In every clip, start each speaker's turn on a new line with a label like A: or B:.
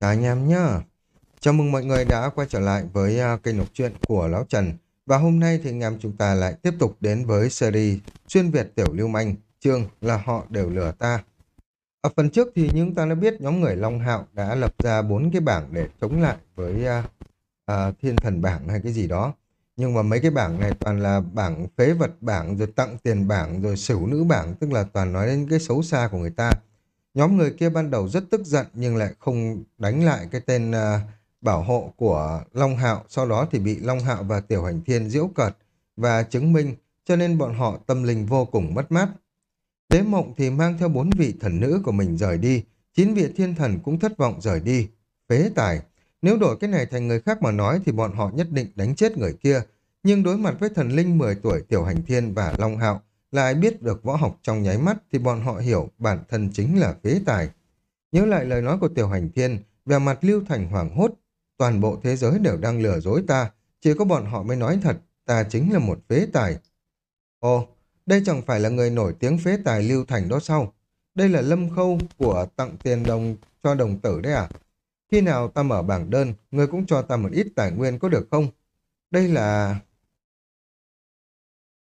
A: Cả anh em nhá. Chào mừng mọi người đã quay trở lại với à, kênh đọc truyện của Lão Trần. Và hôm nay thì anh em chúng ta lại tiếp tục đến với series Xuyên Việt Tiểu Lưu Manh, chương là họ đều lừa ta. Ở phần trước thì chúng ta đã biết nhóm người Long Hạo đã lập ra bốn cái bảng để chống lại với uh, uh, thiên thần bảng hay cái gì đó. Nhưng mà mấy cái bảng này toàn là bảng phế vật bảng, rồi tặng tiền bảng, rồi xử nữ bảng, tức là toàn nói đến cái xấu xa của người ta. Nhóm người kia ban đầu rất tức giận nhưng lại không đánh lại cái tên uh, bảo hộ của Long Hạo, sau đó thì bị Long Hạo và Tiểu Hành Thiên diễu cợt và chứng minh, cho nên bọn họ tâm linh vô cùng mất mát. Đế mộng thì mang theo bốn vị thần nữ của mình rời đi, chín vị thiên thần cũng thất vọng rời đi. Phế tài, nếu đổi cái này thành người khác mà nói thì bọn họ nhất định đánh chết người kia, nhưng đối mặt với thần linh 10 tuổi Tiểu Hành Thiên và Long Hạo, lại biết được võ học trong nháy mắt thì bọn họ hiểu bản thân chính là phế tài. Nhớ lại lời nói của Tiểu Hành Thiên, về mặt Lưu Thành hoảng hốt, toàn bộ thế giới đều đang lừa dối ta, chỉ có bọn họ mới nói thật, ta chính là một phế tài. Ồ, đây chẳng phải là người nổi tiếng phế tài Lưu Thành đó sao? Đây là lâm khâu của tặng tiền đồng cho đồng tử đấy à? Khi nào ta mở bảng đơn, người cũng cho ta một ít tài nguyên có được không? Đây là...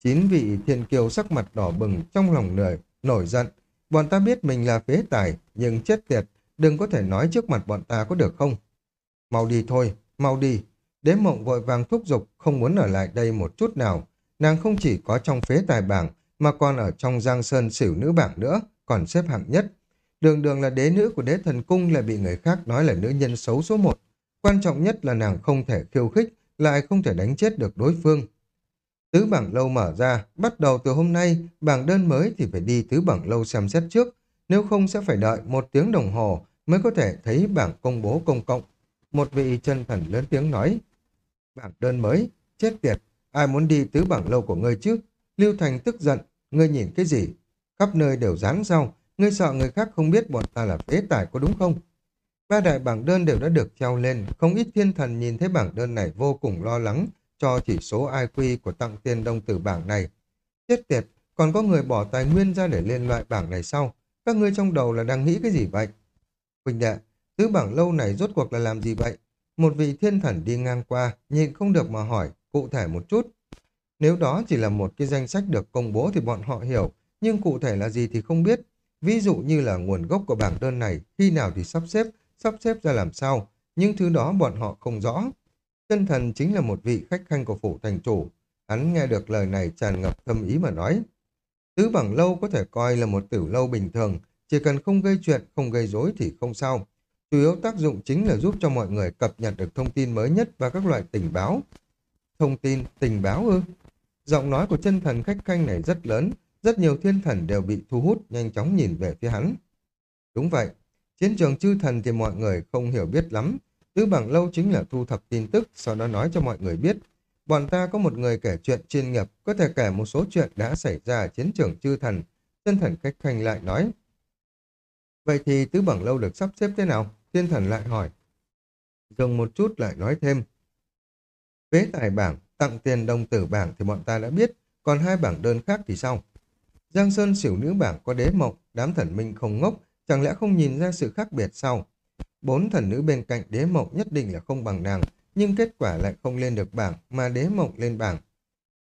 A: Chín vị thiên kiều sắc mặt đỏ bừng trong lòng nổi, nổi giận. Bọn ta biết mình là phế tài, nhưng chết tiệt, đừng có thể nói trước mặt bọn ta có được không? Mau đi thôi, mau đi. Đế mộng vội vàng thúc giục, không muốn ở lại đây một chút nào. Nàng không chỉ có trong phế tài bảng, mà còn ở trong giang sơn xỉu nữ bảng nữa, còn xếp hạng nhất. Đường đường là đế nữ của đế thần cung lại bị người khác nói là nữ nhân xấu số một. Quan trọng nhất là nàng không thể khiêu khích, lại không thể đánh chết được đối phương. Tứ bảng lâu mở ra, bắt đầu từ hôm nay, bảng đơn mới thì phải đi tứ bảng lâu xem xét trước, nếu không sẽ phải đợi một tiếng đồng hồ mới có thể thấy bảng công bố công cộng. Một vị chân thần lớn tiếng nói, bảng đơn mới, chết tiệt, ai muốn đi tứ bảng lâu của ngươi chứ? Lưu Thành tức giận, ngươi nhìn cái gì? Khắp nơi đều dáng sau, Ngươi sợ người khác không biết bọn ta là phế tài có đúng không? Ba đại bảng đơn đều đã được treo lên, không ít thiên thần nhìn thấy bảng đơn này vô cùng lo lắng, cho chỉ số IQ của tặng tiền đông tử bảng này. Chết tiệt, còn có người bỏ tài nguyên ra để lên loại bảng này sau. Các ngươi trong đầu là đang nghĩ cái gì vậy? Quỳnh đệ, tứ bảng lâu này rốt cuộc là làm gì vậy? Một vị thiên thần đi ngang qua, nhìn không được mà hỏi, cụ thể một chút. Nếu đó chỉ là một cái danh sách được công bố thì bọn họ hiểu, nhưng cụ thể là gì thì không biết. Ví dụ như là nguồn gốc của bảng đơn này, khi nào thì sắp xếp, sắp xếp ra làm sao. Nhưng thứ đó bọn họ không rõ. Chân thần chính là một vị khách khanh của phủ thành chủ. Hắn nghe được lời này tràn ngập thâm ý mà nói. Tứ bằng lâu có thể coi là một tiểu lâu bình thường, chỉ cần không gây chuyện, không gây rối thì không sao. Chủ yếu tác dụng chính là giúp cho mọi người cập nhật được thông tin mới nhất và các loại tình báo. Thông tin, tình báo ư? Giọng nói của chân thần khách khanh này rất lớn, rất nhiều thiên thần đều bị thu hút nhanh chóng nhìn về phía hắn. Đúng vậy, chiến trường chư thần thì mọi người không hiểu biết lắm, Tứ bằng lâu chính là thu thập tin tức, sau đó nói cho mọi người biết. Bọn ta có một người kể chuyện chuyên nghiệp, có thể kể một số chuyện đã xảy ra ở chiến trường chư thần. Chân thần cách khanh lại nói. Vậy thì tứ bằng lâu được sắp xếp thế nào? Thiên thần lại hỏi. Dừng một chút lại nói thêm. Phế tài bảng, tặng tiền đồng tử bảng thì bọn ta đã biết, còn hai bảng đơn khác thì sao? Giang Sơn xỉu nữ bảng có đế mộng, đám thần minh không ngốc, chẳng lẽ không nhìn ra sự khác biệt sao? Bốn thần nữ bên cạnh đế mộng nhất định là không bằng nàng, nhưng kết quả lại không lên được bảng, mà đế mộng lên bảng.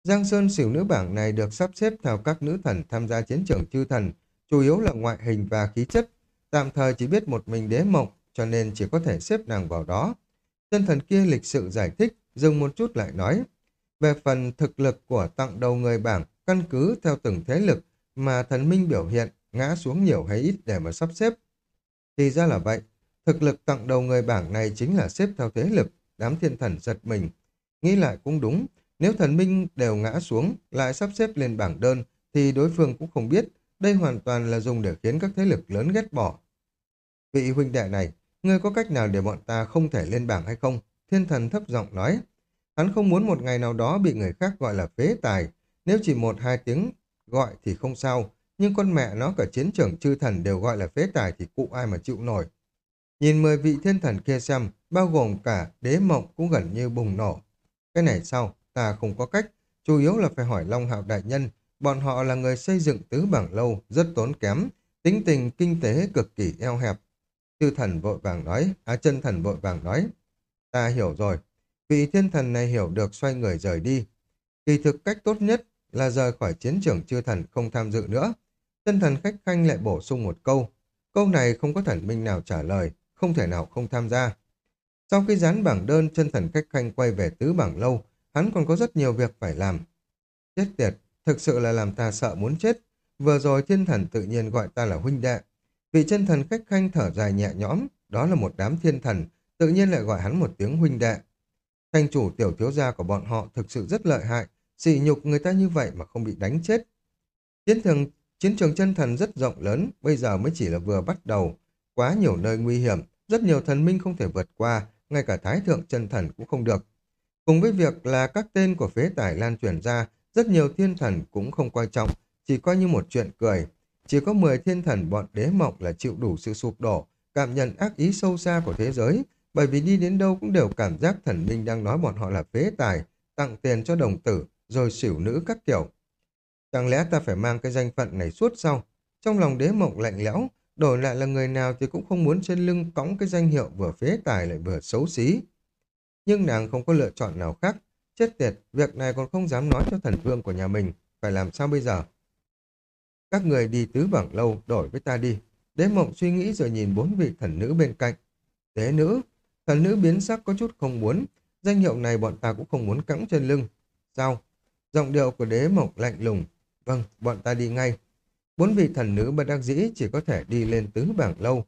A: Giang Sơn xỉu nữ bảng này được sắp xếp theo các nữ thần tham gia chiến trường chư thần, chủ yếu là ngoại hình và khí chất. Tạm thời chỉ biết một mình đế mộng, cho nên chỉ có thể xếp nàng vào đó. Chân thần kia lịch sự giải thích, dừng một chút lại nói. Về phần thực lực của tặng đầu người bảng, căn cứ theo từng thế lực mà thần minh biểu hiện, ngã xuống nhiều hay ít để mà sắp xếp. Thì ra là vậy, Thực lực tặng đầu người bảng này chính là xếp theo thế lực, đám thiên thần giật mình. Nghĩ lại cũng đúng, nếu thần minh đều ngã xuống, lại sắp xếp lên bảng đơn, thì đối phương cũng không biết, đây hoàn toàn là dùng để khiến các thế lực lớn ghét bỏ. Vị huynh đệ này, ngươi có cách nào để bọn ta không thể lên bảng hay không? Thiên thần thấp giọng nói. Hắn không muốn một ngày nào đó bị người khác gọi là phế tài. Nếu chỉ một hai tiếng gọi thì không sao, nhưng con mẹ nó cả chiến trường chư thần đều gọi là phế tài thì cụ ai mà chịu nổi. Nhìn mười vị thiên thần kia xem, bao gồm cả đế mộng cũng gần như bùng nổ. Cái này sao? Ta không có cách. Chủ yếu là phải hỏi Long Hạo Đại Nhân. Bọn họ là người xây dựng tứ bảng lâu, rất tốn kém. Tính tình kinh tế cực kỳ eo hẹp. Chư thần vội vàng nói, á chân thần vội vàng nói. Ta hiểu rồi. Vị thiên thần này hiểu được xoay người rời đi. Kỳ thực cách tốt nhất là rời khỏi chiến trường chư thần không tham dự nữa. Chân thần khách khanh lại bổ sung một câu. Câu này không có thần minh nào trả lời, không thể nào không tham gia. Sau khi dán bảng đơn, chân thần khách khanh quay về tứ bảng lâu, hắn còn có rất nhiều việc phải làm. Chết tiệt, thực sự là làm ta sợ muốn chết. Vừa rồi thiên thần tự nhiên gọi ta là huynh đệ. Vị chân thần khách khanh thở dài nhẹ nhõm, đó là một đám thiên thần, tự nhiên lại gọi hắn một tiếng huynh đệ. Thành chủ tiểu thiếu gia của bọn họ thực sự rất lợi hại, sỉ nhục người ta như vậy mà không bị đánh chết. Chiến trường, chiến trường chân thần rất rộng lớn, bây giờ mới chỉ là vừa bắt đầu. Quá nhiều nơi nguy hiểm, rất nhiều thần minh không thể vượt qua, ngay cả thái thượng chân thần cũng không được. Cùng với việc là các tên của phế tải lan truyền ra, rất nhiều thiên thần cũng không quan trọng, chỉ coi như một chuyện cười. Chỉ có 10 thiên thần bọn đế mộng là chịu đủ sự sụp đổ, cảm nhận ác ý sâu xa của thế giới, bởi vì đi đến đâu cũng đều cảm giác thần minh đang nói bọn họ là phế tài, tặng tiền cho đồng tử, rồi xỉu nữ các kiểu. Chẳng lẽ ta phải mang cái danh phận này suốt sau? Trong lòng đế mộng lạnh lẽo, đổi lại là người nào thì cũng không muốn trên lưng cõng cái danh hiệu vừa phế tài lại vừa xấu xí. Nhưng nàng không có lựa chọn nào khác. Chết tiệt, việc này còn không dám nói cho thần vương của nhà mình. Phải làm sao bây giờ? Các người đi tứ bảng lâu, đổi với ta đi. Đế mộng suy nghĩ rồi nhìn bốn vị thần nữ bên cạnh. Đế nữ, thần nữ biến sắc có chút không muốn. Danh hiệu này bọn ta cũng không muốn cõng trên lưng. Sao? Giọng điệu của đế mộng lạnh lùng. Vâng, bọn ta đi ngay. Bốn vị thần nữ bất đắc dĩ chỉ có thể đi lên tứ bảng lâu.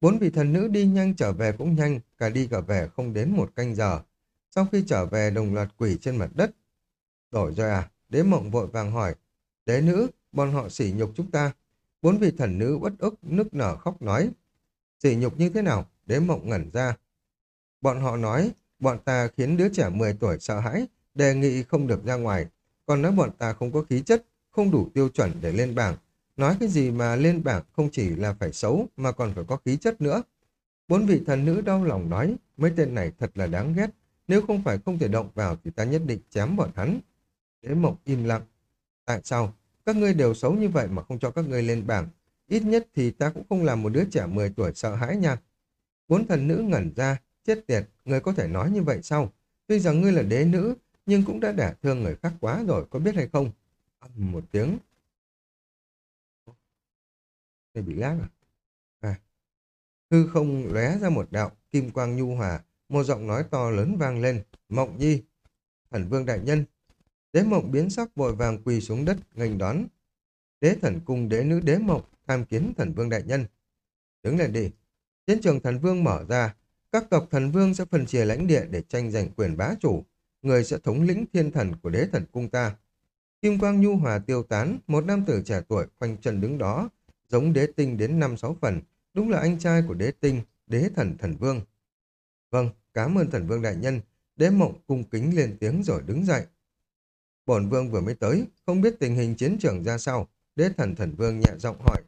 A: Bốn vị thần nữ đi nhanh trở về cũng nhanh, cả đi cả về không đến một canh giờ. Sau khi trở về đồng loạt quỷ trên mặt đất. Đổi rồi à? Đế mộng vội vàng hỏi. Đế nữ, bọn họ sỉ nhục chúng ta. Bốn vị thần nữ uất ức, nức nở khóc nói. Sỉ nhục như thế nào? Đế mộng ngẩn ra. Bọn họ nói, bọn ta khiến đứa trẻ 10 tuổi sợ hãi, đề nghị không được ra ngoài. Còn nói bọn ta không có khí chất, không đủ tiêu chuẩn để lên bảng. Nói cái gì mà lên bảng không chỉ là phải xấu mà còn phải có khí chất nữa. Bốn vị thần nữ đau lòng nói, mấy tên này thật là đáng ghét. Nếu không phải không thể động vào thì ta nhất định chém bọn hắn. Đế mộng im lặng. Tại sao? Các ngươi đều xấu như vậy mà không cho các ngươi lên bảng. Ít nhất thì ta cũng không làm một đứa trẻ 10 tuổi sợ hãi nha. Bốn thần nữ ngẩn ra, chết tiệt, ngươi có thể nói như vậy sao? Tuy rằng ngươi là đế nữ, nhưng cũng đã đả thương người khác quá rồi, có biết hay không? Âm một tiếng. Đây bị lag à? À. Hư không lóe ra một đạo, kim quang nhu hòa, một giọng nói to lớn vang lên. Mộng nhi, thần vương đại nhân. Đế mộng biến sắc vội vàng quỳ xuống đất, nghênh đón. Đế thần cung đế nữ đế mộng, tham kiến thần vương đại nhân. Đứng lên đi. Chiến trường thần vương mở ra, các tộc thần vương sẽ phân chia lãnh địa để tranh giành quyền bá chủ. Người sẽ thống lĩnh thiên thần của đế thần cung ta. Kim quang nhu hòa tiêu tán, một nam tử trẻ tuổi khoanh chân đứng đó, giống đế tinh đến năm sáu phần, đúng là anh trai của đế tinh, đế thần thần vương. Vâng, cảm ơn thần vương đại nhân, đế mộng cung kính lên tiếng rồi đứng dậy. Bổn vương vừa mới tới, không biết tình hình chiến trường ra sao, đế thần thần vương nhẹ giọng hỏi.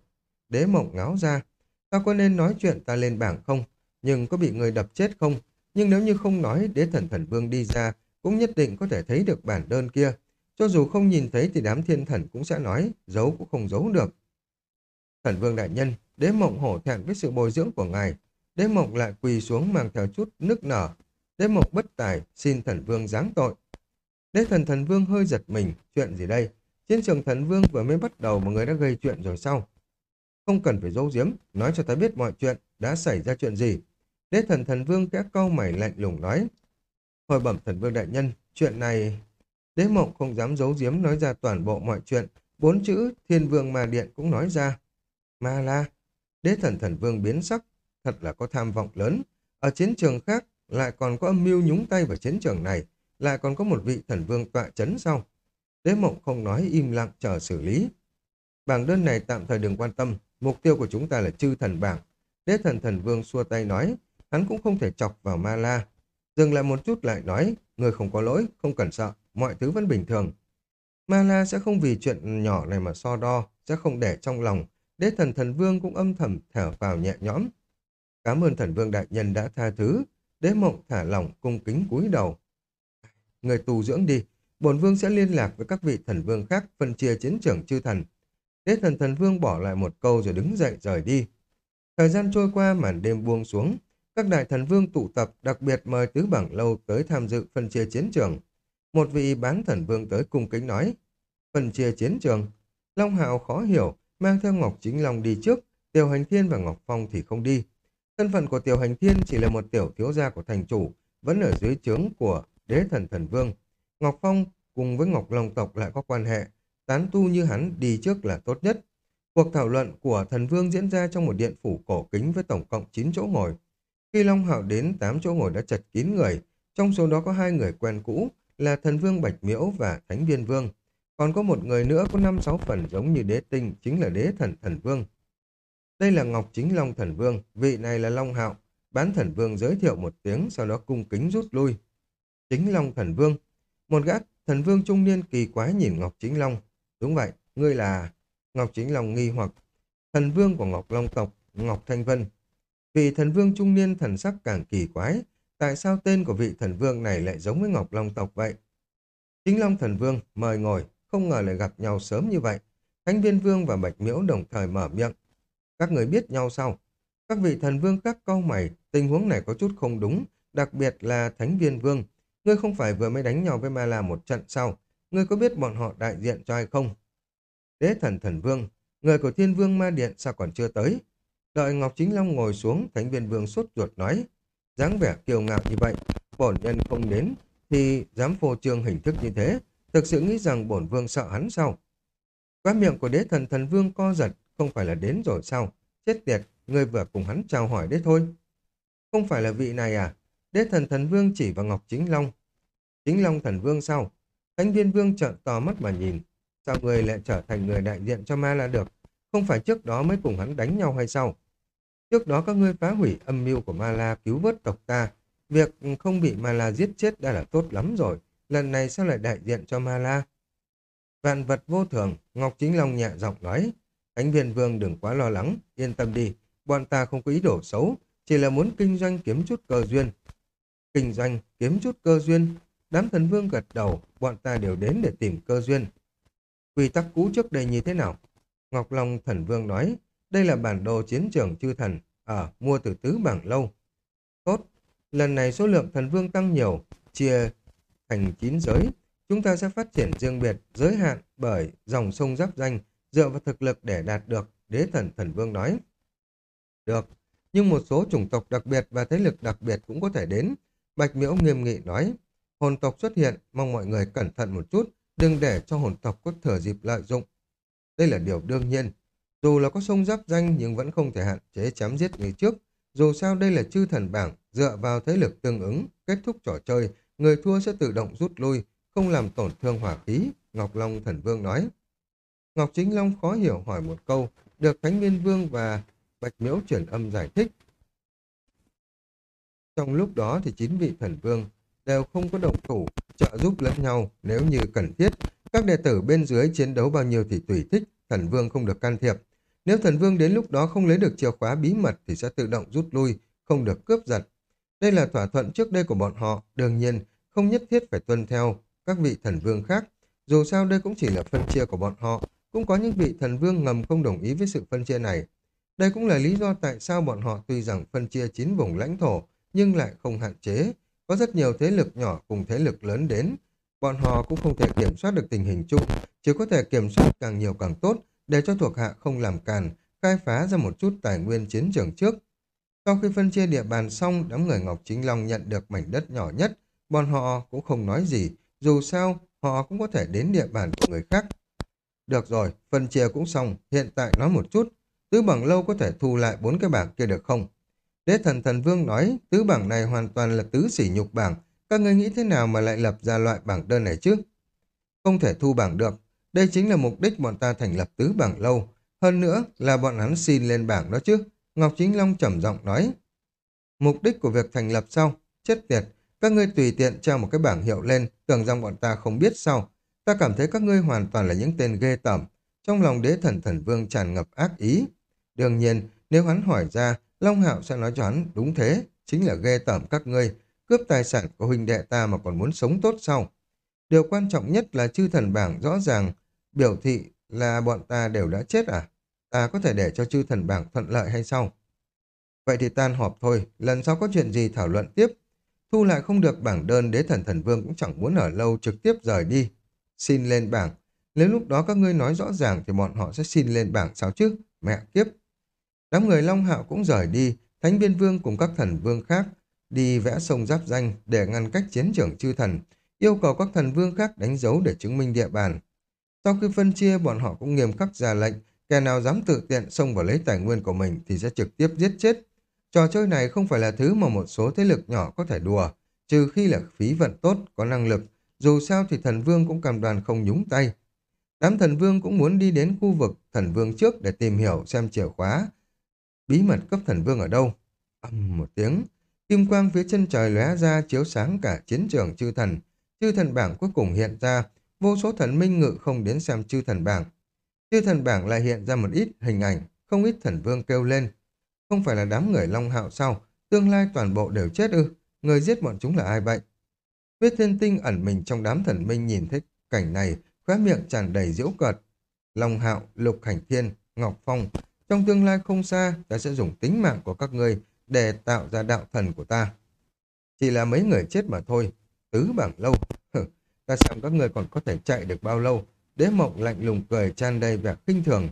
A: Đế mộng ngáo ra, ta có nên nói chuyện ta lên bảng không? Nhưng có bị người đập chết không? Nhưng nếu như không nói đế thần thần vương đi ra, cũng nhất định có thể thấy được bản đơn kia. Cho dù không nhìn thấy thì đám thiên thần cũng sẽ nói, giấu cũng không giấu được. Thần vương đại nhân, đế mộng hổ thẹn với sự bồi dưỡng của ngài. Đế mộng lại quỳ xuống mang theo chút nước nở. Đế mộng bất tài, xin thần vương giáng tội. Đế thần thần vương hơi giật mình, chuyện gì đây? Chiến trường thần vương vừa mới bắt đầu mà người đã gây chuyện rồi sao? Không cần phải giấu giếm, nói cho ta biết mọi chuyện, đã xảy ra chuyện gì. Đế thần thần vương kẽ câu mày lạnh lùng nói. Hồi bẩm thần vương đại nhân, chuyện này... Đế mộng không dám giấu giếm nói ra toàn bộ mọi chuyện, bốn chữ thiên vương mà điện cũng nói ra. Ma La, đế thần thần vương biến sắc, thật là có tham vọng lớn. Ở chiến trường khác, lại còn có âm mưu nhúng tay vào chiến trường này, lại còn có một vị thần vương tọa chấn sau. Đế mộng không nói im lặng chờ xử lý. Bảng đơn này tạm thời đừng quan tâm, mục tiêu của chúng ta là chư thần bảng. Đế thần thần vương xua tay nói, hắn cũng không thể chọc vào ma la. Dừng lại một chút lại nói, người không có lỗi, không cần sợ, mọi thứ vẫn bình thường. Ma la sẽ không vì chuyện nhỏ này mà so đo, sẽ không để trong lòng, Đế thần thần vương cũng âm thầm thở vào nhẹ nhõm. Cảm ơn thần vương đại nhân đã tha thứ. Đế mộng thả lỏng cung kính cúi đầu. Người tù dưỡng đi, bổn vương sẽ liên lạc với các vị thần vương khác phân chia chiến trường chư thần. Đế thần thần vương bỏ lại một câu rồi đứng dậy rời đi. Thời gian trôi qua màn đêm buông xuống, các đại thần vương tụ tập đặc biệt mời tứ bảng lâu tới tham dự phân chia chiến trường. Một vị bán thần vương tới cung kính nói, phân chia chiến trường. Long Hạo khó hiểu, mang theo Ngọc Chính Long đi trước, Tiểu Hành Thiên và Ngọc Phong thì không đi. Thân phận của Tiểu Hành Thiên chỉ là một tiểu thiếu gia của thành chủ, vẫn ở dưới trướng của đế thần thần vương. Ngọc Phong cùng với Ngọc Long tộc lại có quan hệ, tán tu như hắn đi trước là tốt nhất. Cuộc thảo luận của thần vương diễn ra trong một điện phủ cổ kính với tổng cộng 9 chỗ ngồi. Khi Long Hạo đến, 8 chỗ ngồi đã chật kín người, trong số đó có hai người quen cũ là thần vương Bạch Miễu và Thánh Viên Vương. Còn có một người nữa có 5-6 phần giống như đế tinh, chính là đế thần thần vương. Đây là Ngọc Chính Long thần vương, vị này là Long Hạo. Bán thần vương giới thiệu một tiếng, sau đó cung kính rút lui. Chính Long thần vương. Một gã thần vương trung niên kỳ quái nhìn Ngọc Chính Long. Đúng vậy, ngươi là... Ngọc Chính Long nghi hoặc. Thần vương của Ngọc Long tộc, Ngọc Thanh Vân. Vị thần vương trung niên thần sắc càng kỳ quái. Tại sao tên của vị thần vương này lại giống với Ngọc Long tộc vậy? Chính Long thần vương, mời ngồi, không ngờ lại gặp nhau sớm như vậy. Thánh viên vương và Bạch Miễu đồng thời mở miệng. Các người biết nhau sao? Các vị thần vương các câu mày, tình huống này có chút không đúng, đặc biệt là Thánh viên vương. Ngươi không phải vừa mới đánh nhau với Ma La một trận sao? Ngươi có biết bọn họ đại diện cho ai không? Đế thần thần vương, người của thiên vương ma điện sao còn chưa tới? Đợi Ngọc Chính Long ngồi xuống, Thánh viên vương sốt ruột nói. dáng vẻ kiêu ngạo như vậy, bổn nhân không đến, thì dám phô trương hình thức như thế, thực sự nghĩ rằng bổn vương sợ hắn sao? Quá miệng của đế thần thần vương co giật, không phải là đến rồi sao? Chết tiệt, người vừa cùng hắn chào hỏi đấy thôi. Không phải là vị này à? Đế thần thần vương chỉ vào Ngọc Chính Long. Chính Long thần vương sao? Thánh viên vương trợn to mắt mà nhìn. Sao người lại trở thành người đại diện cho ma là được? Không phải trước đó mới cùng hắn đánh nhau hay sao? Trước đó các ngươi phá hủy âm mưu của Ma La cứu vớt tộc ta. Việc không bị Ma La giết chết đã là tốt lắm rồi. Lần này sao lại đại diện cho Ma La? Vạn vật vô thường, Ngọc Chính Long nhẹ giọng nói. Thánh viên vương đừng quá lo lắng, yên tâm đi. Bọn ta không có ý đồ xấu, chỉ là muốn kinh doanh kiếm chút cơ duyên. Kinh doanh, kiếm chút cơ duyên. Đám thần vương gật đầu, bọn ta đều đến để tìm cơ duyên. Quy tắc cũ trước đây như thế nào? Ngọc Long thần vương nói, đây là bản đồ chiến trường chư thần, ở mua từ tứ bảng lâu. Tốt, lần này số lượng thần vương tăng nhiều, chia thành chín giới. Chúng ta sẽ phát triển riêng biệt, giới hạn bởi dòng sông giáp danh, dựa vào thực lực để đạt được, đế thần thần vương nói. Được, nhưng một số chủng tộc đặc biệt và thế lực đặc biệt cũng có thể đến. Bạch Miễu nghiêm nghị nói, hồn tộc xuất hiện, mong mọi người cẩn thận một chút, đừng để cho hồn tộc có thừa dịp lợi dụng. Đây là điều đương nhiên. Dù là có sông giáp danh nhưng vẫn không thể hạn chế chém giết người trước. Dù sao đây là chư thần bảng, dựa vào thế lực tương ứng, kết thúc trò chơi, người thua sẽ tự động rút lui, không làm tổn thương hỏa khí, Ngọc Long thần vương nói. Ngọc Chính Long khó hiểu hỏi một câu, được Thánh Nguyên Vương và Bạch Miễu chuyển âm giải thích. Trong lúc đó thì chín vị thần vương đều không có động thủ, trợ giúp lẫn nhau nếu như cần thiết. Các đệ tử bên dưới chiến đấu bao nhiêu thì tùy thích, thần vương không được can thiệp. Nếu thần vương đến lúc đó không lấy được chìa khóa bí mật thì sẽ tự động rút lui, không được cướp giật. Đây là thỏa thuận trước đây của bọn họ, đương nhiên không nhất thiết phải tuân theo các vị thần vương khác. Dù sao đây cũng chỉ là phân chia của bọn họ, cũng có những vị thần vương ngầm không đồng ý với sự phân chia này. Đây cũng là lý do tại sao bọn họ tuy rằng phân chia chín vùng lãnh thổ, nhưng lại không hạn chế. Có rất nhiều thế lực nhỏ cùng thế lực lớn đến. Bọn họ cũng không thể kiểm soát được tình hình chung, chỉ có thể kiểm soát càng nhiều càng tốt để cho thuộc hạ không làm càn, khai phá ra một chút tài nguyên chiến trường trước. Sau khi phân chia địa bàn xong, đám người Ngọc Chính Long nhận được mảnh đất nhỏ nhất, bọn họ cũng không nói gì, dù sao họ cũng có thể đến địa bàn của người khác. Được rồi, phân chia cũng xong, hiện tại nói một chút, tứ bảng lâu có thể thu lại bốn cái bảng kia được không? Đế thần thần vương nói, tứ bảng này hoàn toàn là tứ sỉ nhục bảng, các người nghĩ thế nào mà lại lập ra loại bảng đơn này chứ? Không thể thu bảng được, đây chính là mục đích bọn ta thành lập tứ bảng lâu, hơn nữa là bọn hắn xin lên bảng đó chứ. Ngọc Chính Long trầm giọng nói. Mục đích của việc thành lập sau, chết tiệt, các ngươi tùy tiện treo một cái bảng hiệu lên, tưởng rằng bọn ta không biết sao. Ta cảm thấy các ngươi hoàn toàn là những tên ghê tởm. Trong lòng đế thần thần vương tràn ngập ác ý. Đương nhiên, nếu hắn hỏi ra, Long Hạo sẽ nói cho hắn đúng thế, chính là ghê tởm các ngươi, cướp tài sản của huynh đệ ta mà còn muốn sống tốt sau. Điều quan trọng nhất là chư thần bảng rõ ràng, biểu thị là bọn ta đều đã chết à? Ta có thể để cho chư thần bảng thuận lợi hay sao? Vậy thì tan họp thôi, lần sau có chuyện gì thảo luận tiếp. Thu lại không được bảng đơn đế thần thần vương cũng chẳng muốn ở lâu trực tiếp rời đi. Xin lên bảng. Nếu lúc đó các ngươi nói rõ ràng thì bọn họ sẽ xin lên bảng sao chứ? Mẹ kiếp. Đám người Long Hạo cũng rời đi, Thánh Biên Vương cùng các thần vương khác đi vẽ sông giáp danh để ngăn cách chiến trường chư thần, yêu cầu các thần vương khác đánh dấu để chứng minh địa bàn. Sau khi phân chia, bọn họ cũng nghiêm khắc ra lệnh, kẻ nào dám tự tiện xông vào lấy tài nguyên của mình thì sẽ trực tiếp giết chết. Trò chơi này không phải là thứ mà một số thế lực nhỏ có thể đùa, trừ khi là phí vận tốt, có năng lực. Dù sao thì thần vương cũng cầm đoàn không nhúng tay. Đám thần vương cũng muốn đi đến khu vực thần vương trước để tìm hiểu xem chìa khóa. Bí mật cấp thần vương ở đâu? Âm một tiếng, kim quang phía chân trời lóe ra chiếu sáng cả chiến trường chư thần. Chư thần bảng cuối cùng hiện ra, vô số thần minh ngự không đến xem chư thần bảng. Chư thần bảng lại hiện ra một ít hình ảnh, không ít thần vương kêu lên. Không phải là đám người long hạo sao? Tương lai toàn bộ đều chết ư? Người giết bọn chúng là ai vậy? Huyết thiên tinh ẩn mình trong đám thần minh nhìn thấy cảnh này, khóe miệng tràn đầy diễu cợt. Long hạo, lục hành thiên, ngọc phong, trong tương lai không xa, ta sẽ dùng tính mạng của các ngươi để tạo ra đạo thần của ta. Chỉ là mấy người chết mà thôi, tứ bảng lâu. ta xem các người còn có thể chạy được bao lâu. Đế mộng lạnh lùng cười tràn đầy vẻ kinh thường.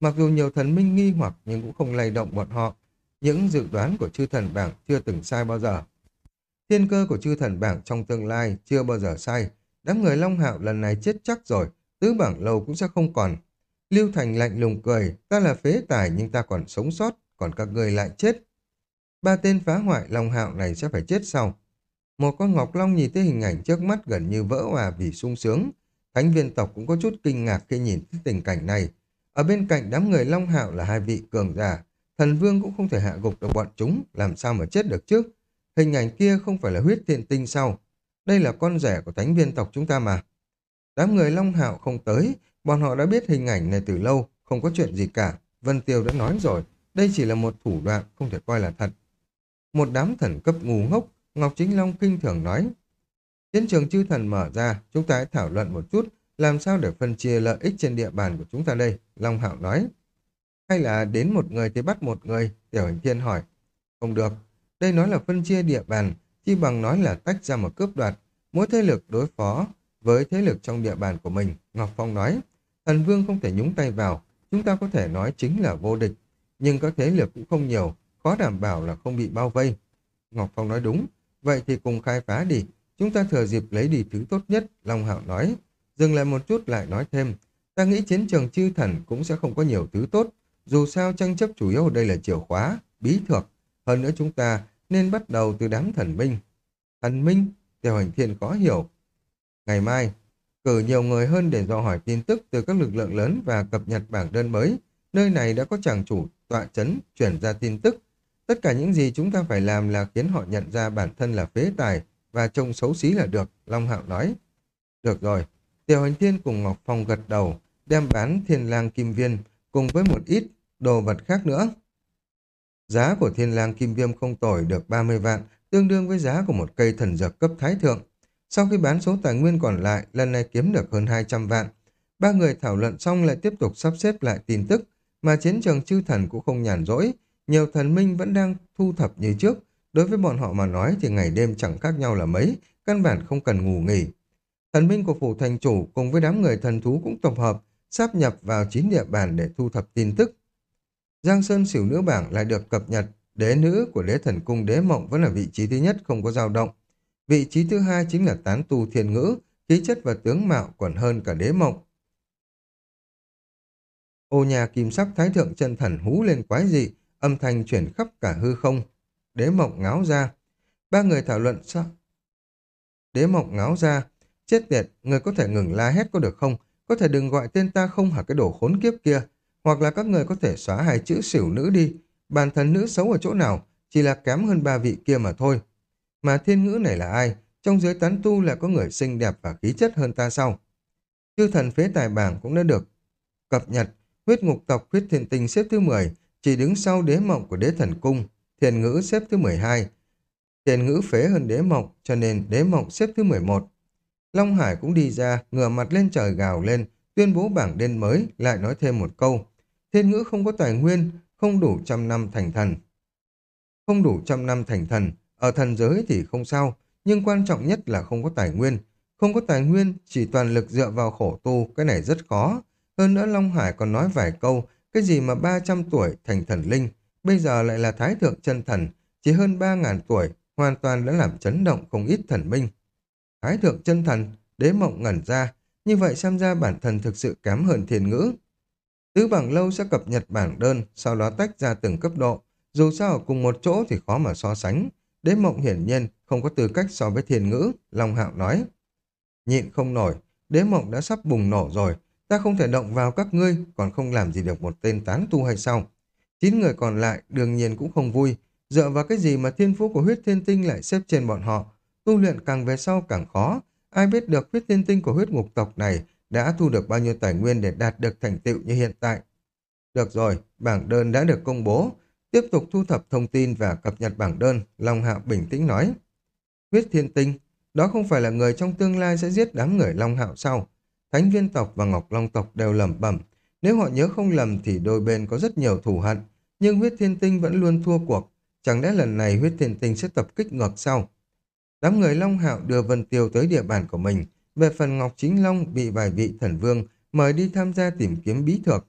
A: Mặc dù nhiều thần minh nghi hoặc nhưng cũng không lay động bọn họ. Những dự đoán của chư thần bảng chưa từng sai bao giờ. Thiên cơ của chư thần bảng trong tương lai chưa bao giờ sai. Đám người Long Hạo lần này chết chắc rồi, tứ bảng lâu cũng sẽ không còn. Lưu Thành lạnh lùng cười, ta là phế tài nhưng ta còn sống sót, còn các người lại chết. Ba tên phá hoại Long Hạo này sẽ phải chết sau. Một con Ngọc Long nhìn thấy hình ảnh trước mắt gần như vỡ hòa vì sung sướng. Thánh viên tộc cũng có chút kinh ngạc khi nhìn thấy tình cảnh này. Ở bên cạnh đám người Long Hạo là hai vị cường giả. Thần Vương cũng không thể hạ gục được bọn chúng, làm sao mà chết được chứ. Hình ảnh kia không phải là huyết thiên tinh sao? Đây là con rẻ của thánh viên tộc chúng ta mà. Đám người Long Hạo không tới, bọn họ đã biết hình ảnh này từ lâu, không có chuyện gì cả. Vân Tiêu đã nói rồi, đây chỉ là một thủ đoạn, không thể coi là thật. Một đám thần cấp ngu ngốc, Ngọc Chính Long kinh thường nói. Chiến trường chư thần mở ra, chúng ta hãy thảo luận một chút, làm sao để phân chia lợi ích trên địa bàn của chúng ta đây, Long Hạo nói. Hay là đến một người thì bắt một người, Tiểu Hình Thiên hỏi. Không được, đây nói là phân chia địa bàn, chi bằng nói là tách ra một cướp đoạt, mỗi thế lực đối phó với thế lực trong địa bàn của mình, Ngọc Phong nói. Thần Vương không thể nhúng tay vào, chúng ta có thể nói chính là vô địch, nhưng các thế lực cũng không nhiều, khó đảm bảo là không bị bao vây. Ngọc Phong nói đúng, vậy thì cùng khai phá đi, chúng ta thừa dịp lấy đi thứ tốt nhất, Long Hạo nói. Dừng lại một chút lại nói thêm, ta nghĩ chiến trường chư thần cũng sẽ không có nhiều thứ tốt, dù sao tranh chấp chủ yếu ở đây là chìa khóa, bí thuật. Hơn nữa chúng ta nên bắt đầu từ đám thần minh. Thần minh? Tiểu hành thiên có hiểu. Ngày mai, cử nhiều người hơn để dò hỏi tin tức từ các lực lượng lớn và cập nhật bảng đơn mới. Nơi này đã có chàng chủ tọa chấn chuyển ra tin tức. Tất cả những gì chúng ta phải làm là khiến họ nhận ra bản thân là phế tài và trông xấu xí là được, Long Hạo nói. Được rồi, Tiểu Hành Thiên cùng Ngọc Phong gật đầu, đem bán thiên lang kim viên cùng với một ít đồ vật khác nữa. Giá của thiên lang kim viêm không tồi được 30 vạn, tương đương với giá của một cây thần dược cấp thái thượng. Sau khi bán số tài nguyên còn lại, lần này kiếm được hơn 200 vạn. Ba người thảo luận xong lại tiếp tục sắp xếp lại tin tức, mà chiến trường chư thần cũng không nhàn rỗi. Nhiều thần minh vẫn đang thu thập như trước. Đối với bọn họ mà nói thì ngày đêm chẳng khác nhau là mấy, căn bản không cần ngủ nghỉ. Thần minh của phủ thành chủ cùng với đám người thần thú cũng tập hợp, sáp nhập vào chín địa bàn để thu thập tin tức. Giang Sơn xỉu nữ bảng lại được cập nhật, đế nữ của đế thần cung đế mộng vẫn là vị trí thứ nhất không có dao động. Vị trí thứ hai chính là tán tu thiên ngữ, khí chất và tướng mạo còn hơn cả đế mộng. Ô nhà kim sắc thái thượng chân thần hú lên quái dị, âm thanh chuyển khắp cả hư không. Đế mộng ngáo ra. Ba người thảo luận sao? Đế mộng ngáo ra. Chết tiệt, người có thể ngừng la hét có được không? Có thể đừng gọi tên ta không hả cái đồ khốn kiếp kia. Hoặc là các người có thể xóa hai chữ xỉu nữ đi. Bản thân nữ xấu ở chỗ nào? Chỉ là kém hơn ba vị kia mà thôi. Mà thiên ngữ này là ai? Trong giới tán tu là có người xinh đẹp và khí chất hơn ta sau. Chư thần phế tài bảng cũng đã được cập nhật. Huyết ngục tộc huyết thiên tinh xếp thứ 10, chỉ đứng sau đế mộng của đế thần cung. Thiền ngữ xếp thứ 12. Thiền ngữ phế hơn đế mộng, cho nên đế mộng xếp thứ 11. Long Hải cũng đi ra, ngửa mặt lên trời gào lên, tuyên bố bảng đen mới, lại nói thêm một câu. Thiên ngữ không có tài nguyên, không đủ trăm năm thành thần. không đủ trăm năm thành thần, ở thần giới thì không sao, nhưng quan trọng nhất là không có tài nguyên. Không có tài nguyên, chỉ toàn lực dựa vào khổ tu, cái này rất khó. Hơn nữa Long Hải còn nói vài câu, cái gì mà 300 tuổi thành thần linh, bây giờ lại là thái thượng chân thần, chỉ hơn 3.000 tuổi, hoàn toàn đã làm chấn động không ít thần minh. Thái thượng chân thần, đế mộng ngẩn ra, như vậy xem ra bản thân thực sự kém hơn thiên ngữ. Tứ bảng lâu sẽ cập nhật bảng đơn, sau đó tách ra từng cấp độ. Dù sao ở cùng một chỗ thì khó mà so sánh. Đế mộng hiển nhiên không có tư cách so với thiên ngữ, Long Hạo nói. Nhịn không nổi, đế mộng đã sắp bùng nổ rồi, ta không thể động vào các ngươi, còn không làm gì được một tên tán tu hay sao? Chín người còn lại đương nhiên cũng không vui, dựa vào cái gì mà thiên phú của huyết thiên tinh lại xếp trên bọn họ. Tu luyện càng về sau càng khó, ai biết được huyết thiên tinh của huyết ngục tộc này đã thu được bao nhiêu tài nguyên để đạt được thành tựu như hiện tại. Được rồi, bảng đơn đã được công bố, tiếp tục thu thập thông tin và cập nhật bảng đơn, Long Hạo bình tĩnh nói. Huyết thiên tinh, đó không phải là người trong tương lai sẽ giết đám người Long Hạo sau. Thánh viên tộc và Ngọc Long tộc đều lẩm bẩm. Nếu họ nhớ không lầm thì đôi bên có rất nhiều thù hận, nhưng huyết thiên tinh vẫn luôn thua cuộc. Chẳng lẽ lần này huyết thiên tinh sẽ tập kích ngược sau? Đám người Long Hạo đưa Vân Tiêu tới địa bàn của mình. Về phần Ngọc Chính Long bị vài vị thần vương mời đi tham gia tìm kiếm bí thược.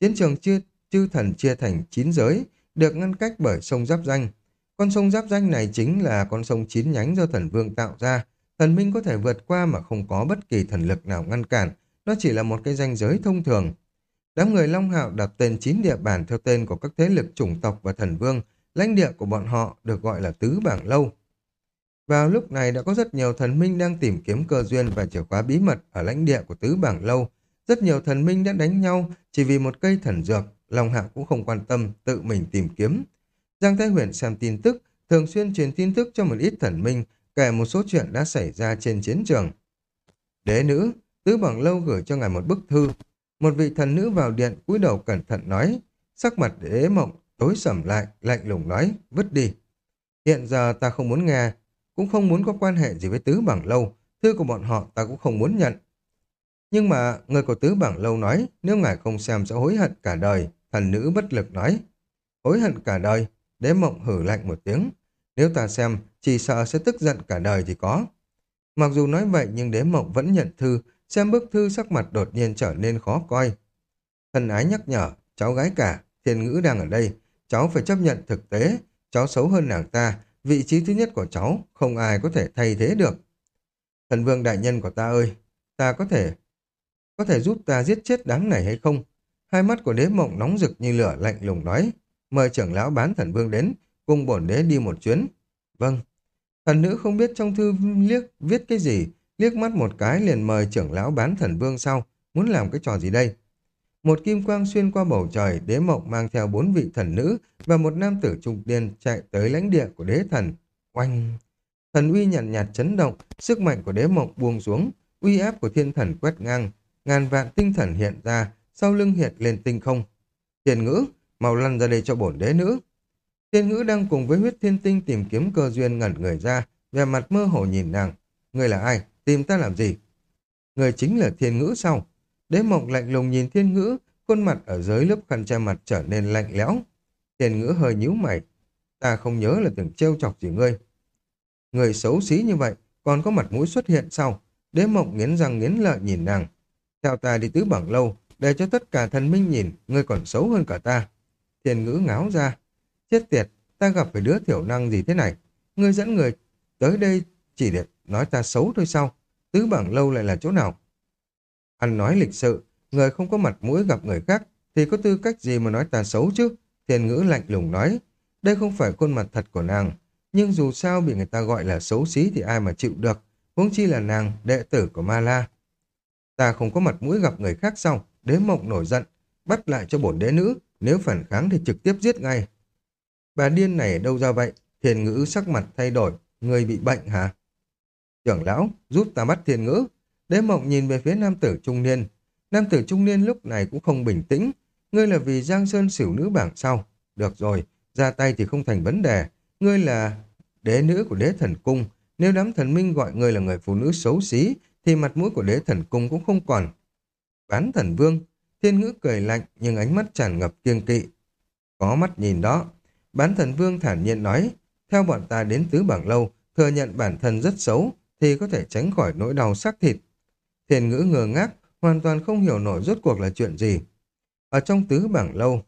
A: Chiến trường chia, chư thần chia thành chín giới, được ngăn cách bởi sông Giáp Danh. Con sông Giáp Danh này chính là con sông chín nhánh do thần vương tạo ra. Thần minh có thể vượt qua mà không có bất kỳ thần lực nào ngăn cản. Nó chỉ là một cái danh giới thông thường. Đám người Long Hạo đặt tên chín địa bàn theo tên của các thế lực chủng tộc và thần vương. Lãnh địa của bọn họ được gọi là Tứ Bảng Lâu. Vào lúc này đã có rất nhiều thần minh đang tìm kiếm cơ duyên và chìa khóa bí mật ở lãnh địa của Tứ Bảng Lâu. Rất nhiều thần minh đã đánh nhau chỉ vì một cây thần dược, Long Hạo cũng không quan tâm, tự mình tìm kiếm. Giang Thái Huyền xem tin tức, thường xuyên truyền tin tức cho một ít thần minh, kể một số chuyện đã xảy ra trên chiến trường. Đế nữ, Tứ Bảng Lâu gửi cho ngài một bức thư. Một vị thần nữ vào điện cúi đầu cẩn thận nói, sắc mặt đế mộng, tối sầm lại, lạnh lùng nói, vứt đi. Hiện giờ ta không muốn nghe, cũng không muốn có quan hệ gì với Tứ Bảng Lâu, thư của bọn họ ta cũng không muốn nhận. Nhưng mà người của Tứ Bảng Lâu nói, nếu ngài không xem sẽ hối hận cả đời, thần nữ bất lực nói. Hối hận cả đời, đế mộng hử lạnh một tiếng. Nếu ta xem, chỉ sợ sẽ tức giận cả đời thì có. Mặc dù nói vậy nhưng đế mộng vẫn nhận thư, xem bức thư sắc mặt đột nhiên trở nên khó coi. Thần ái nhắc nhở, cháu gái cả, thiên ngữ đang ở đây, cháu phải chấp nhận thực tế, cháu xấu hơn nàng ta, vị trí thứ nhất của cháu không ai có thể thay thế được. Thần vương đại nhân của ta ơi, ta có thể có thể giúp ta giết chết đám này hay không? Hai mắt của đế mộng nóng rực như lửa lạnh lùng nói, mời trưởng lão bán thần vương đến, cùng bổn đế đi một chuyến. Vâng. Thần nữ không biết trong thư liếc viết cái gì, liếc mắt một cái liền mời trưởng lão bán thần vương sau, muốn làm cái trò gì đây? Một kim quang xuyên qua bầu trời, đế mộng mang theo bốn vị thần nữ và một nam tử trung niên chạy tới lãnh địa của đế thần. Oanh! Thần uy nhàn nhạt, nhạt chấn động, sức mạnh của đế mộng buông xuống, uy áp của thiên thần quét ngang, ngàn vạn tinh thần hiện ra, sau lưng hiện lên tinh không. Thiên ngữ, mau lăn ra đây cho bổn đế nữ. Thiên ngữ đang cùng với huyết thiên tinh tìm kiếm cơ duyên ngẩn người ra, về mặt mơ hồ nhìn nàng. Người là ai? Tìm ta làm gì? Người chính là thiên ngữ sao? Đế mộng lạnh lùng nhìn thiên ngữ, khuôn mặt ở dưới lớp khăn che mặt trở nên lạnh lẽo. Thiên ngữ hơi nhíu mày. Ta không nhớ là từng trêu chọc gì ngươi. Người xấu xí như vậy, còn có mặt mũi xuất hiện sau. Đế mộng nghiến răng nghiến lợi nhìn nàng. Theo ta đi tứ bảng lâu, để cho tất cả thần minh nhìn, ngươi còn xấu hơn cả ta. Thiên ngữ ngáo ra. Chết tiệt, ta gặp phải đứa thiểu năng gì thế này. Ngươi dẫn người tới đây chỉ để nói ta xấu thôi sao? Tứ bảng lâu lại là chỗ nào? Hắn nói lịch sự, người không có mặt mũi gặp người khác thì có tư cách gì mà nói ta xấu chứ? thiền ngữ lạnh lùng nói. Đây không phải khuôn mặt thật của nàng. Nhưng dù sao bị người ta gọi là xấu xí thì ai mà chịu được. Huống chi là nàng, đệ tử của Ma La. Ta không có mặt mũi gặp người khác xong. Đế mộng nổi giận. Bắt lại cho bổn đế nữ. Nếu phản kháng thì trực tiếp giết ngay. Bà điên này đâu ra vậy? thiền ngữ sắc mặt thay đổi. Người bị bệnh hả? Trưởng lão, giúp ta bắt thiên ngữ. Đế mộng nhìn về phía nam tử trung niên. Nam tử trung niên lúc này cũng không bình tĩnh. Ngươi là vì Giang Sơn xỉu nữ bảng sau Được rồi, ra tay thì không thành vấn đề. Ngươi là đế nữ của đế thần cung. Nếu đám thần minh gọi ngươi là người phụ nữ xấu xí, thì mặt mũi của đế thần cung cũng không còn. Bán thần vương, thiên ngữ cười lạnh nhưng ánh mắt tràn ngập kiêng kỵ. Có mắt nhìn đó. Bán thần vương thản nhiên nói, theo bọn ta đến tứ bảng lâu, thừa nhận bản thân rất xấu, thì có thể tránh khỏi nỗi đau xác thịt. Thiền ngữ ngờ ngác, hoàn toàn không hiểu nổi rốt cuộc là chuyện gì. Ở trong tứ bảng lâu,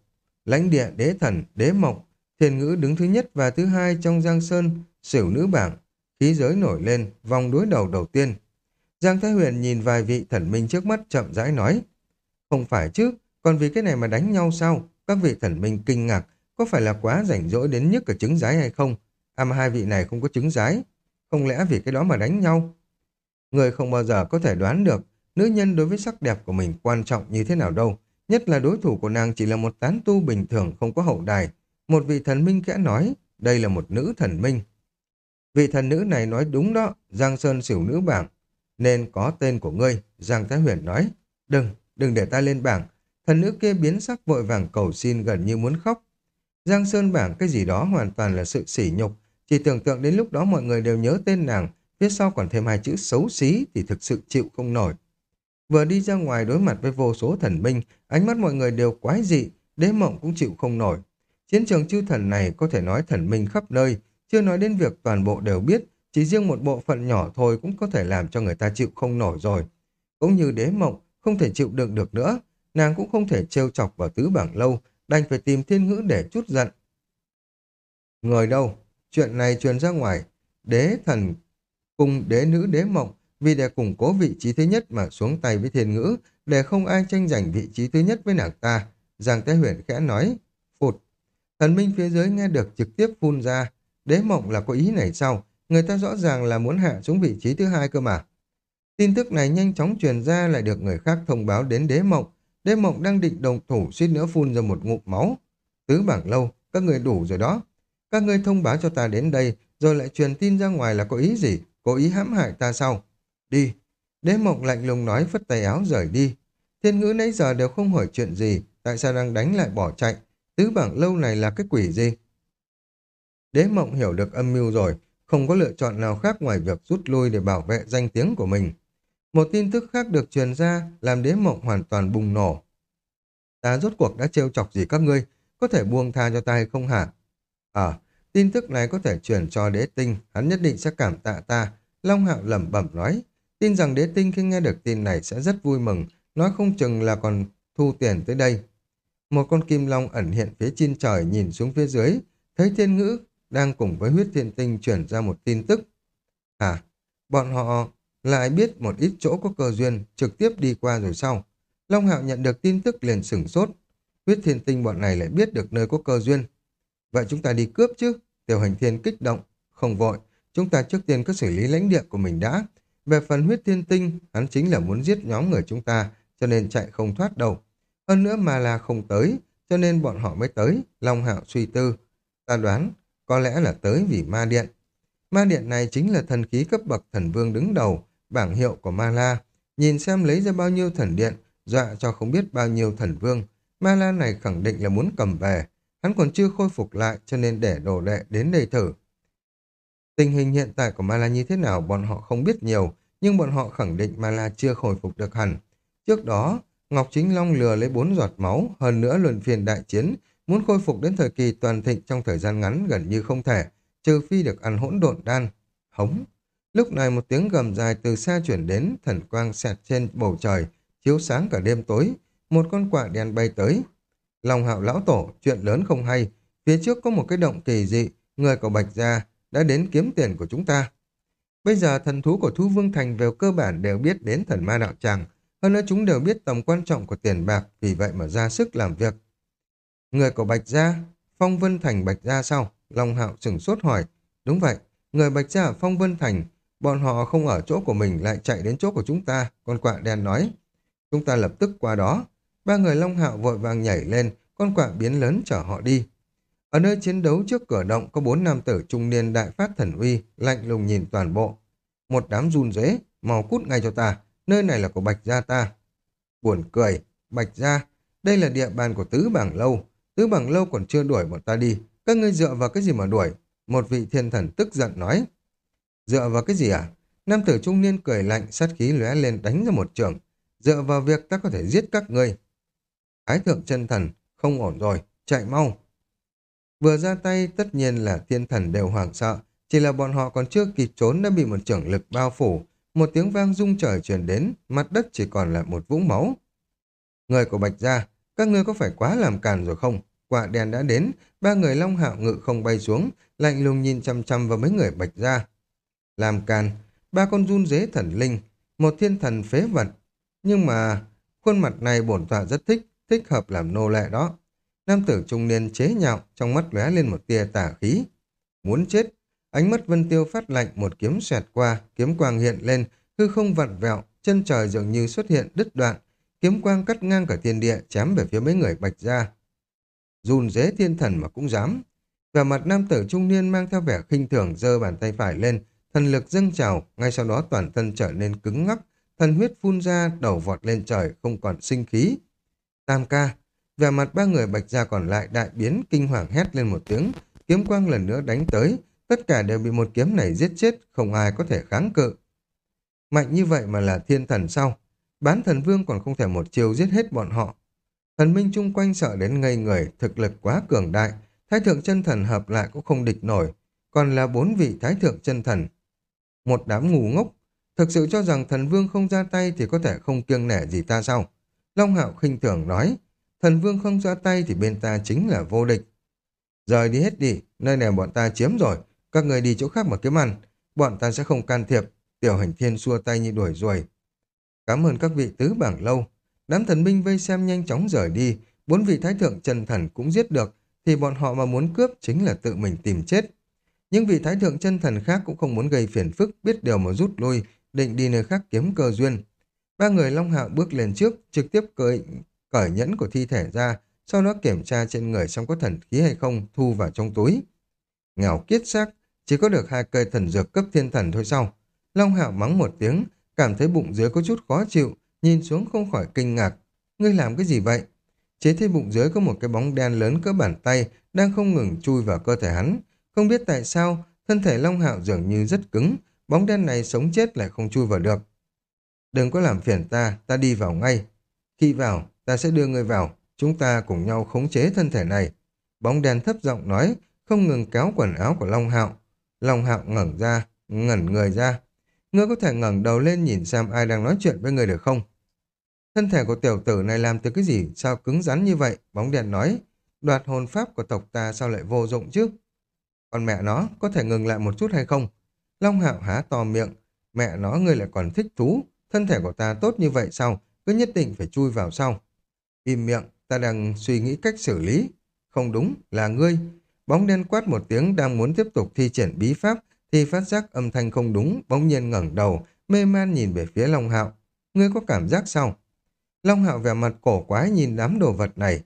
A: lãnh địa đế thần, đế mộc thiền ngữ đứng thứ nhất và thứ hai trong giang sơn, xỉu nữ bảng, khí giới nổi lên, vòng đối đầu đầu tiên. Giang Thái Huyền nhìn vài vị thần minh trước mắt chậm rãi nói, không phải chứ, còn vì cái này mà đánh nhau sao? Các vị thần minh kinh ngạc, có phải là quá rảnh rỗi đến nhức cả trứng giái hay không? À mà hai vị này không có trứng giái, không lẽ vì cái đó mà đánh nhau? Người không bao giờ có thể đoán được nữ nhân đối với sắc đẹp của mình quan trọng như thế nào đâu. Nhất là đối thủ của nàng chỉ là một tán tu bình thường không có hậu đài. Một vị thần minh kẽ nói, đây là một nữ thần minh. Vị thần nữ này nói đúng đó, Giang Sơn xỉu nữ bảng, nên có tên của ngươi, Giang Thái Huyền nói. Đừng, đừng để ta lên bảng. Thần nữ kia biến sắc vội vàng cầu xin gần như muốn khóc. Giang Sơn bảng cái gì đó hoàn toàn là sự sỉ nhục. Chỉ tưởng tượng đến lúc đó mọi người đều nhớ tên nàng, phía sau còn thêm hai chữ xấu xí thì thực sự chịu không nổi. Vừa đi ra ngoài đối mặt với vô số thần minh, ánh mắt mọi người đều quái dị, đế mộng cũng chịu không nổi. Chiến trường chư thần này có thể nói thần minh khắp nơi, chưa nói đến việc toàn bộ đều biết, chỉ riêng một bộ phận nhỏ thôi cũng có thể làm cho người ta chịu không nổi rồi. Cũng như đế mộng, không thể chịu đựng được nữa, nàng cũng không thể trêu chọc vào tứ bảng lâu, đành phải tìm thiên ngữ để chút giận. Người đâu? Chuyện này truyền ra ngoài, đế thần cùng đế nữ đế mộng vì để củng cố vị trí thứ nhất mà xuống tay với thiên ngữ, để không ai tranh giành vị trí thứ nhất với nàng ta. Giang Tế Huyền khẽ nói, phụt. Thần minh phía dưới nghe được trực tiếp phun ra, đế mộng là có ý này sao? Người ta rõ ràng là muốn hạ xuống vị trí thứ hai cơ mà. Tin tức này nhanh chóng truyền ra lại được người khác thông báo đến đế mộng. Đế mộng đang định đồng thủ suýt nữa phun ra một ngụm máu. Tứ bảng lâu, các người đủ rồi đó. Các ngươi thông báo cho ta đến đây, rồi lại truyền tin ra ngoài là có ý gì? Có ý hãm hại ta sao? Đi. Đế mộng lạnh lùng nói phất tay áo rời đi. Thiên ngữ nãy giờ đều không hỏi chuyện gì, tại sao đang đánh lại bỏ chạy? Tứ bảng lâu này là cái quỷ gì? Đế mộng hiểu được âm mưu rồi, không có lựa chọn nào khác ngoài việc rút lui để bảo vệ danh tiếng của mình. Một tin tức khác được truyền ra làm đế mộng hoàn toàn bùng nổ. Ta rốt cuộc đã trêu chọc gì các ngươi, có thể buông tha cho ta hay không hả? À, tin tức này có thể truyền cho đế tinh, hắn nhất định sẽ cảm tạ ta. Long hạo lẩm bẩm nói, tin rằng đế tinh khi nghe được tin này sẽ rất vui mừng, nói không chừng là còn thu tiền tới đây. Một con kim long ẩn hiện phía trên trời nhìn xuống phía dưới, thấy thiên ngữ đang cùng với huyết thiên tinh chuyển ra một tin tức. À, bọn họ lại biết một ít chỗ có cơ duyên, trực tiếp đi qua rồi sau. Long Hạo nhận được tin tức liền sửng sốt. Huyết thiên tinh bọn này lại biết được nơi có cơ duyên. Vậy chúng ta đi cướp chứ? Tiểu hành thiên kích động. Không vội, chúng ta trước tiên cứ xử lý lãnh địa của mình đã. Về phần huyết thiên tinh, hắn chính là muốn giết nhóm người chúng ta, cho nên chạy không thoát đâu. Hơn nữa mà là không tới, cho nên bọn họ mới tới. Long Hạo suy tư. Ta đoán, có lẽ là tới vì ma điện. Ma điện này chính là thần khí cấp bậc thần vương đứng đầu, bảng hiệu của Ma La. Nhìn xem lấy ra bao nhiêu thần điện, dọa cho không biết bao nhiêu thần vương. Ma La này khẳng định là muốn cầm về. Hắn còn chưa khôi phục lại cho nên để đồ đệ đến đây thử. Tình hình hiện tại của Mala như thế nào bọn họ không biết nhiều, nhưng bọn họ khẳng định Mala chưa khôi phục được hẳn. Trước đó, Ngọc Chính Long lừa lấy bốn giọt máu, hơn nữa luận phiền đại chiến, Muốn khôi phục đến thời kỳ toàn thịnh trong thời gian ngắn gần như không thể, trừ phi được ăn hỗn độn đan. Hống! Lúc này một tiếng gầm dài từ xa chuyển đến, thần quang xẹt trên bầu trời, chiếu sáng cả đêm tối. Một con quạ đen bay tới. Long hạo lão tổ, chuyện lớn không hay. Phía trước có một cái động kỳ dị, người của Bạch Gia đã đến kiếm tiền của chúng ta. Bây giờ thần thú của Thú Vương Thành về cơ bản đều biết đến thần ma đạo tràng. Hơn nữa chúng đều biết tầm quan trọng của tiền bạc, vì vậy mà ra sức làm việc. Người của Bạch Gia, Phong Vân Thành Bạch Gia sao? Long Hạo sửng sốt hỏi. Đúng vậy, người Bạch Gia ở Phong Vân Thành, bọn họ không ở chỗ của mình lại chạy đến chỗ của chúng ta, con quạ đen nói. Chúng ta lập tức qua đó. Ba người Long Hạo vội vàng nhảy lên, con quạ biến lớn chở họ đi. Ở nơi chiến đấu trước cửa động có bốn nam tử trung niên đại phát thần uy, lạnh lùng nhìn toàn bộ. Một đám run rế, màu cút ngay cho ta, nơi này là của Bạch Gia ta. Buồn cười, Bạch Gia, đây là địa bàn của tứ bảng lâu, Tứ bằng lâu còn chưa đuổi bọn ta đi, các ngươi dựa vào cái gì mà đuổi? Một vị thiên thần tức giận nói. Dựa vào cái gì à? Nam tử trung niên cười lạnh, sát khí lóe lên đánh ra một trường. Dựa vào việc ta có thể giết các ngươi. Ái thượng chân thần, không ổn rồi, chạy mau. Vừa ra tay tất nhiên là thiên thần đều hoảng sợ, chỉ là bọn họ còn chưa kịp trốn đã bị một trưởng lực bao phủ, một tiếng vang rung trời truyền đến, mặt đất chỉ còn lại một vũng máu. Người của Bạch Gia, các ngươi có phải quá làm càn rồi không? Quả đèn đã đến, ba người Long Hạo ngự không bay xuống, lạnh lùng nhìn chăm chăm vào mấy người Bạch Gia. Làm càn, ba con run dế thần linh, một thiên thần phế vật. Nhưng mà, khuôn mặt này bổn tọa rất thích, thích hợp làm nô lệ đó. Nam tử trung niên chế nhạo, trong mắt lóe lên một tia tả khí. Muốn chết, ánh mắt Vân Tiêu phát lạnh một kiếm xẹt qua, kiếm quang hiện lên, hư không vặn vẹo, chân trời dường như xuất hiện đứt đoạn, kiếm quang cắt ngang cả thiên địa chém về phía mấy người bạch gia. dùn dế thiên thần mà cũng dám. Và mặt nam tử trung niên mang theo vẻ khinh thường giơ bàn tay phải lên, thần lực dâng trào, ngay sau đó toàn thân trở nên cứng ngắc, thần huyết phun ra, đầu vọt lên trời, không còn sinh khí. Tam ca, vẻ mặt ba người bạch gia còn lại đại biến, kinh hoàng hét lên một tiếng, kiếm quang lần nữa đánh tới, tất cả đều bị một kiếm này giết chết, không ai có thể kháng cự. Mạnh như vậy mà là thiên thần sau Bán thần vương còn không thể một chiều giết hết bọn họ. Thần minh chung quanh sợ đến ngây người, thực lực quá cường đại, thái thượng chân thần hợp lại cũng không địch nổi, còn là bốn vị thái thượng chân thần. Một đám ngu ngốc, thực sự cho rằng thần vương không ra tay thì có thể không kiêng nể gì ta sao? Long hạo khinh thường nói, thần vương không ra tay thì bên ta chính là vô địch. Rời đi hết đi, nơi này bọn ta chiếm rồi, các người đi chỗ khác mà kiếm ăn, bọn ta sẽ không can thiệp. Tiểu hành thiên xua tay như đuổi ruồi. Cảm ơn các vị tứ bảng lâu. Đám thần binh vây xem nhanh chóng rời đi, bốn vị thái thượng chân thần cũng giết được, thì bọn họ mà muốn cướp chính là tự mình tìm chết. Nhưng vị thái thượng chân thần khác cũng không muốn gây phiền phức, biết điều mà rút lui, định đi nơi khác kiếm cơ duyên. Ba người Long Hạo bước lên trước, trực tiếp cởi, cởi nhẫn của thi thể ra, sau đó kiểm tra trên người xem có thần khí hay không, thu vào trong túi. Nghèo kiết xác, chỉ có được hai cây thần dược cấp thiên thần thôi sao? Long Hạo mắng một tiếng, cảm thấy bụng dưới có chút khó chịu, nhìn xuống không khỏi kinh ngạc. Ngươi làm cái gì vậy? Chế thấy bụng dưới có một cái bóng đen lớn cỡ bàn tay đang không ngừng chui vào cơ thể hắn. Không biết tại sao, thân thể Long Hạo dường như rất cứng, bóng đen này sống chết lại không chui vào được. Đừng có làm phiền ta, ta đi vào ngay. Khi vào, ta sẽ đưa người vào, chúng ta cùng nhau khống chế thân thể này. Bóng đen thấp giọng nói, không ngừng kéo quần áo của Long Hạo. Long Hạo ngẩng ra, ngẩn người ra. Ngươi có thể ngẩng đầu lên nhìn xem ai đang nói chuyện với người được không? Thân thể của tiểu tử này làm từ cái gì sao cứng rắn như vậy? Bóng đèn nói, đoạt hồn pháp của tộc ta sao lại vô dụng chứ? Còn mẹ nó, có thể ngừng lại một chút hay không? Long Hạo há to miệng, mẹ nó ngươi lại còn thích thú, thân thể của ta tốt như vậy sao? Cứ nhất định phải chui vào sau. Im miệng, ta đang suy nghĩ cách xử lý. Không đúng, là ngươi. Bóng đen quát một tiếng đang muốn tiếp tục thi triển bí pháp thì phát giác âm thanh không đúng, bỗng nhiên ngẩng đầu, mê man nhìn về phía Long Hạo. Ngươi có cảm giác sao? Long Hạo vẻ mặt cổ quái nhìn đám đồ vật này.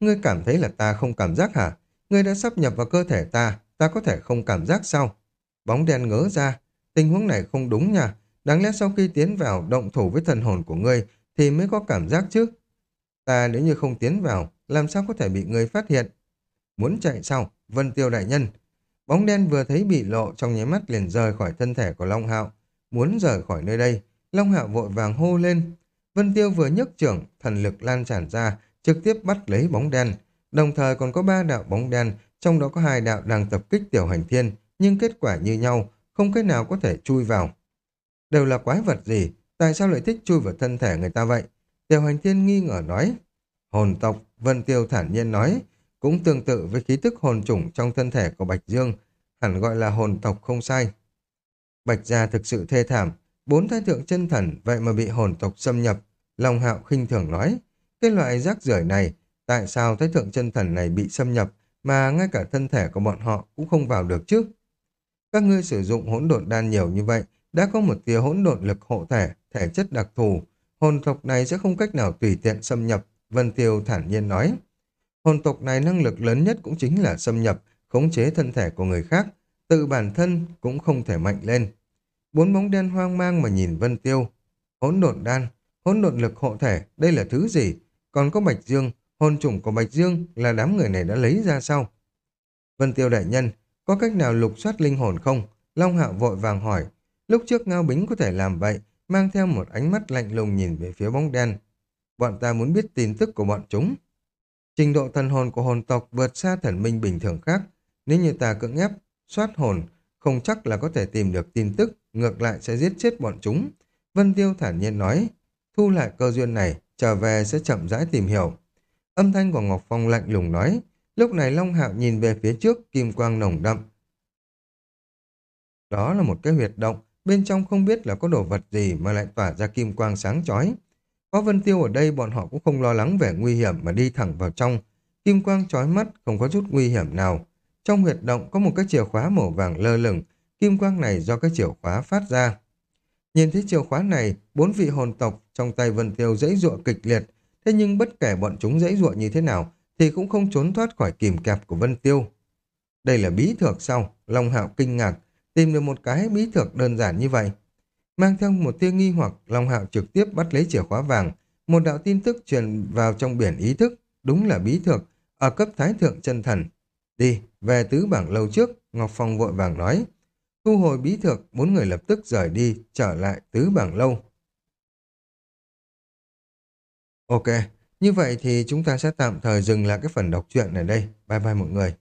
A: Ngươi cảm thấy là ta không cảm giác hả? Ngươi đã sắp nhập vào cơ thể ta, ta có thể không cảm giác sao? Bóng đen ngớ ra, tình huống này không đúng nha. Đáng lẽ sau khi tiến vào động thủ với thần hồn của ngươi thì mới có cảm giác chứ. Ta nếu như không tiến vào, làm sao có thể bị ngươi phát hiện? Muốn chạy sao? Vân Tiêu Đại Nhân. Bóng đen vừa thấy bị lộ trong nháy mắt liền rời khỏi thân thể của Long Hạo. Muốn rời khỏi nơi đây, Long Hạo vội vàng hô lên. Vân Tiêu vừa nhấc trưởng, thần lực lan tràn ra, trực tiếp bắt lấy bóng đen. Đồng thời còn có ba đạo bóng đen, trong đó có hai đạo đang tập kích tiểu hành thiên, nhưng kết quả như nhau, không cách nào có thể chui vào. Đều là quái vật gì, tại sao lại thích chui vào thân thể người ta vậy? Tiểu hành thiên nghi ngờ nói. Hồn tộc, Vân Tiêu thản nhiên nói, cũng tương tự với khí tức hồn chủng trong thân thể của Bạch Dương, hẳn gọi là hồn tộc không sai. Bạch gia thực sự thê thảm, bốn thái thượng chân thần vậy mà bị hồn tộc xâm nhập. Long hạo khinh thường nói, cái loại rác rưởi này, tại sao thái thượng chân thần này bị xâm nhập mà ngay cả thân thể của bọn họ cũng không vào được chứ? Các ngươi sử dụng hỗn độn đan nhiều như vậy, đã có một tia hỗn độn lực hộ thể, thể chất đặc thù, hồn tộc này sẽ không cách nào tùy tiện xâm nhập, Vân Tiêu thản nhiên nói. Hồn tộc này năng lực lớn nhất cũng chính là xâm nhập, khống chế thân thể của người khác, tự bản thân cũng không thể mạnh lên. Bốn bóng đen hoang mang mà nhìn Vân Tiêu. Hỗn độn đan, hỗn độn lực hộ thể, đây là thứ gì? Còn có Bạch Dương, hồn chủng của Bạch Dương là đám người này đã lấy ra sao? Vân Tiêu đại nhân, có cách nào lục soát linh hồn không? Long Hạo vội vàng hỏi. Lúc trước Ngao Bính có thể làm vậy, mang theo một ánh mắt lạnh lùng nhìn về phía bóng đen. Bọn ta muốn biết tin tức của bọn chúng. Trình độ thần hồn của hồn tộc vượt xa thần minh bình thường khác. Nếu như ta cưỡng ép, soát hồn, không chắc là có thể tìm được tin tức, ngược lại sẽ giết chết bọn chúng. Vân Tiêu thản nhiên nói, thu lại cơ duyên này, trở về sẽ chậm rãi tìm hiểu. Âm thanh của Ngọc Phong lạnh lùng nói, lúc này Long Hạo nhìn về phía trước, kim quang nồng đậm. Đó là một cái huyệt động, bên trong không biết là có đồ vật gì mà lại tỏa ra kim quang sáng chói. Có Vân Tiêu ở đây bọn họ cũng không lo lắng về nguy hiểm mà đi thẳng vào trong. Kim quang chói mắt, không có chút nguy hiểm nào. Trong huyệt động có một cái chìa khóa màu vàng lơ lửng, kim quang này do cái chìa khóa phát ra. Nhìn thấy chìa khóa này, bốn vị hồn tộc trong tay Vân Tiêu dãy dụa kịch liệt, thế nhưng bất kể bọn chúng dãy dụa như thế nào thì cũng không trốn thoát khỏi kìm kẹp của Vân Tiêu. Đây là bí thược sao? Long Hạo kinh ngạc, tìm được một cái bí thược đơn giản như vậy. Mang theo một tia nghi hoặc, Long Hạo trực tiếp bắt lấy chìa khóa vàng, một đạo tin tức truyền vào trong biển ý thức, đúng là bí thược, ở cấp thái thượng chân thần. Đi, về tứ bảng lâu trước, Ngọc Phong vội vàng nói. Thu hồi bí thược, bốn người lập tức rời đi, trở lại tứ bảng lâu. Ok, như vậy thì chúng ta sẽ tạm thời dừng lại cái phần đọc truyện này đây. Bye bye mọi người.